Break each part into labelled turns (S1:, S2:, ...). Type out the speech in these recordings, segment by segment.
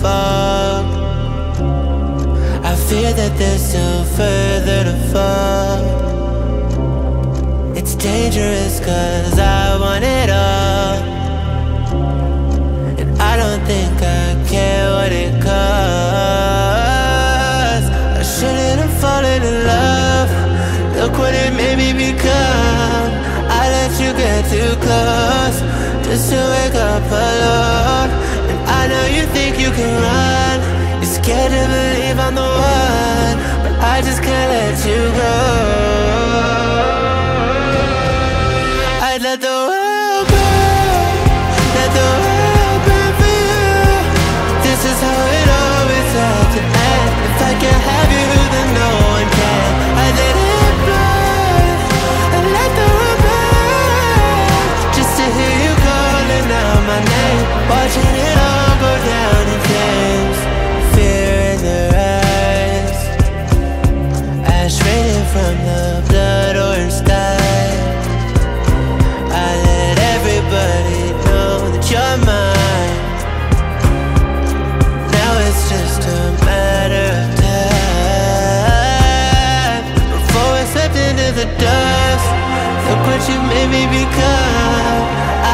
S1: fog. I fear that there's still further to fall. It's dangerous cause I want it all. And I don't think I care what it costs. I shouldn't have fallen in love. Look what it made me become. I let you get too close just to wake up alone. Can run. You're scared to believe I'm the one, but I just can't let you go. I'd let the world burn, the dust. Look what you made me become.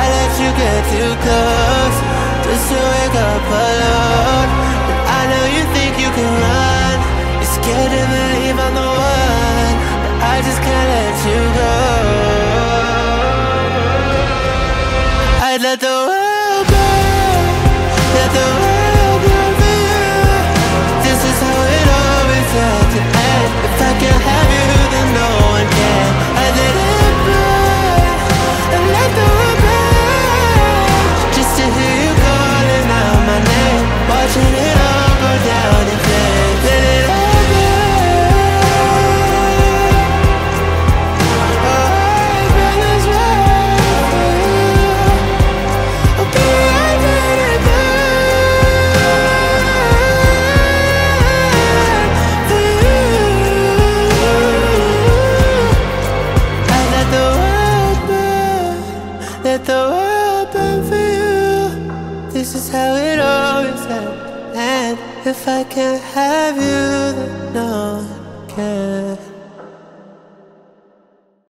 S1: I let you get too close just to wake up alone. And I know you think you can run. You're scared to believe I'm the one, but I just can't let you go. I'd let the world burn, let the world burn for you. This is how it always ends. And if I can't have you,